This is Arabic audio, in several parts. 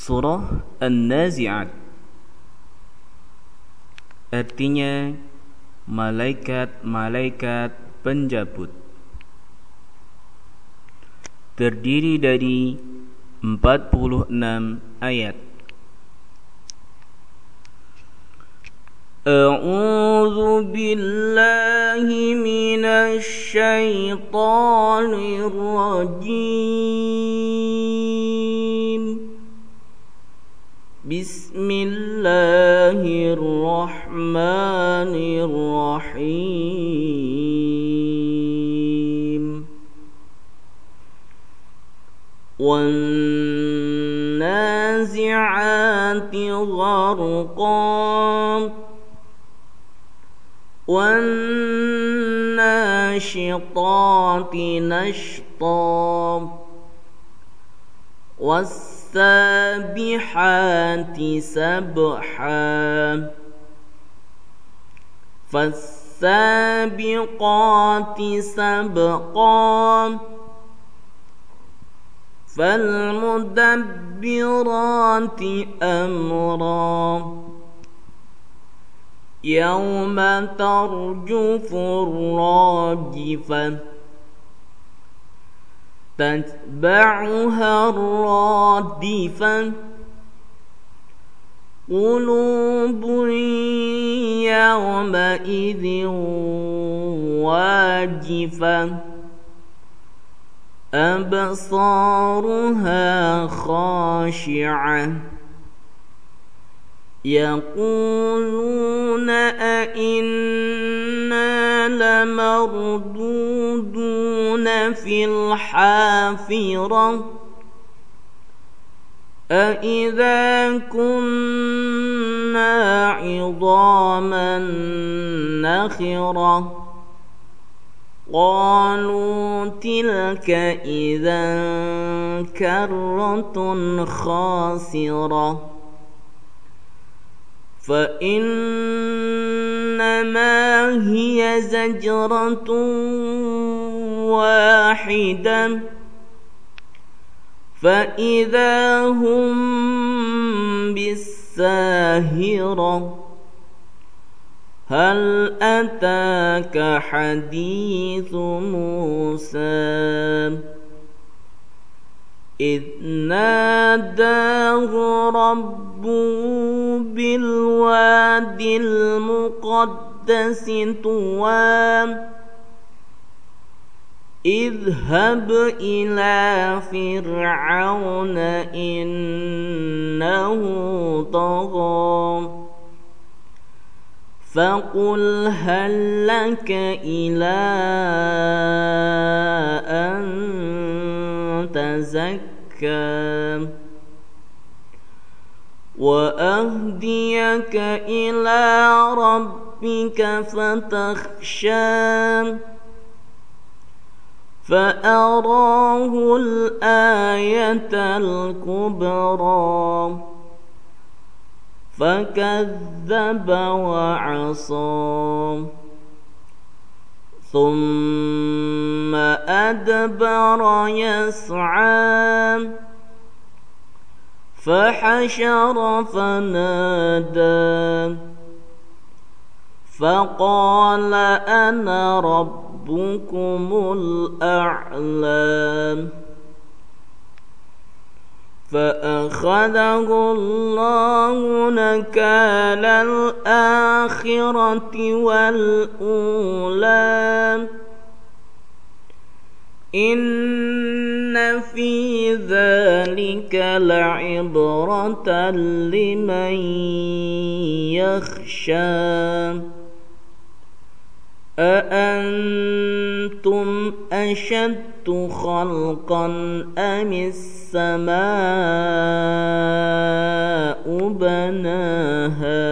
Surah An-Nazi'at Artinya Malaikat-malaikat penjabut Terdiri dari 46 ayat أعوذ بالله من الشيطان الرجيم بسم الله الرحمن الرحيم. والنازعات غرقا. والناشطات نشطا. والسابحات سبحا. فالسابقات سبقا. فالمدبرات أمرا. يوم ترجف الراجفة. تتبعها الرادفة قلوب يومئذ واجفة أبصارها خاشعة يقولون لمردودون في الحافرة. أئذا كنا عظاما نخرة قالوا تلك إذا كرة خاسرة فإنما هي زجرة واحدة. فإذا هم بالساهرة هل أتاك حديث موسى؟ إذ ناداه ربه بالواد المقدس طوى اذهب إلى فرعون إنه طغى فقل هل لك إلى أن تزكى زكاه وأهديك إلى ربك فتخشى فأراه الآية الكبرى فكذب وعصى ثم أدبر يسعى فحشر فنادى. فقال أنا ربكم الأعلى فأخذه الله نكال الآخرة والأولى. إن في ذلك لعبرة لمن يخشى أأنتم أشد خلقا أم السماء بناها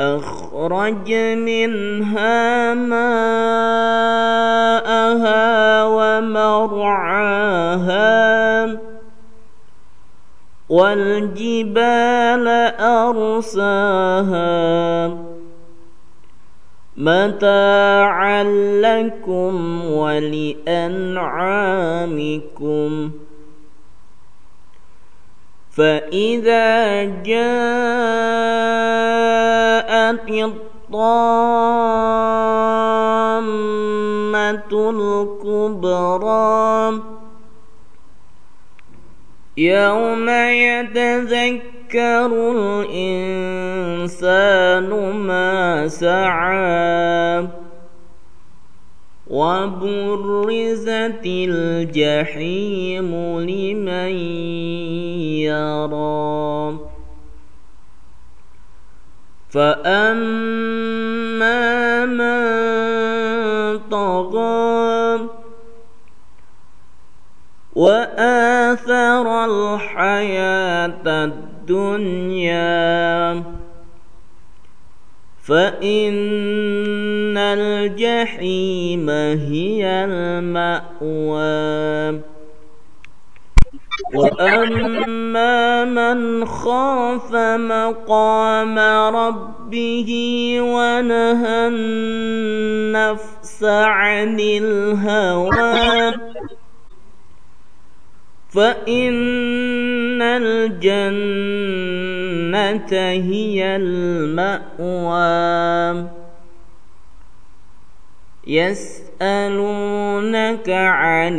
أخرج منها ماءها ومرعاها والجبال أرساها متاعا لكم ولأنعامكم فإذا جاءت الطامة الكبرى. يوم يتذكر الإنسان ما سعى وبرزت الجحيم لمن يرى. فأما من طغى وآثر الحياة الدنيا فإن الجحيم هي المأوى وأما من خاف مقام ربه ونهى النفس عن الهوى فإن الجنة هي المأوى يسألونك عن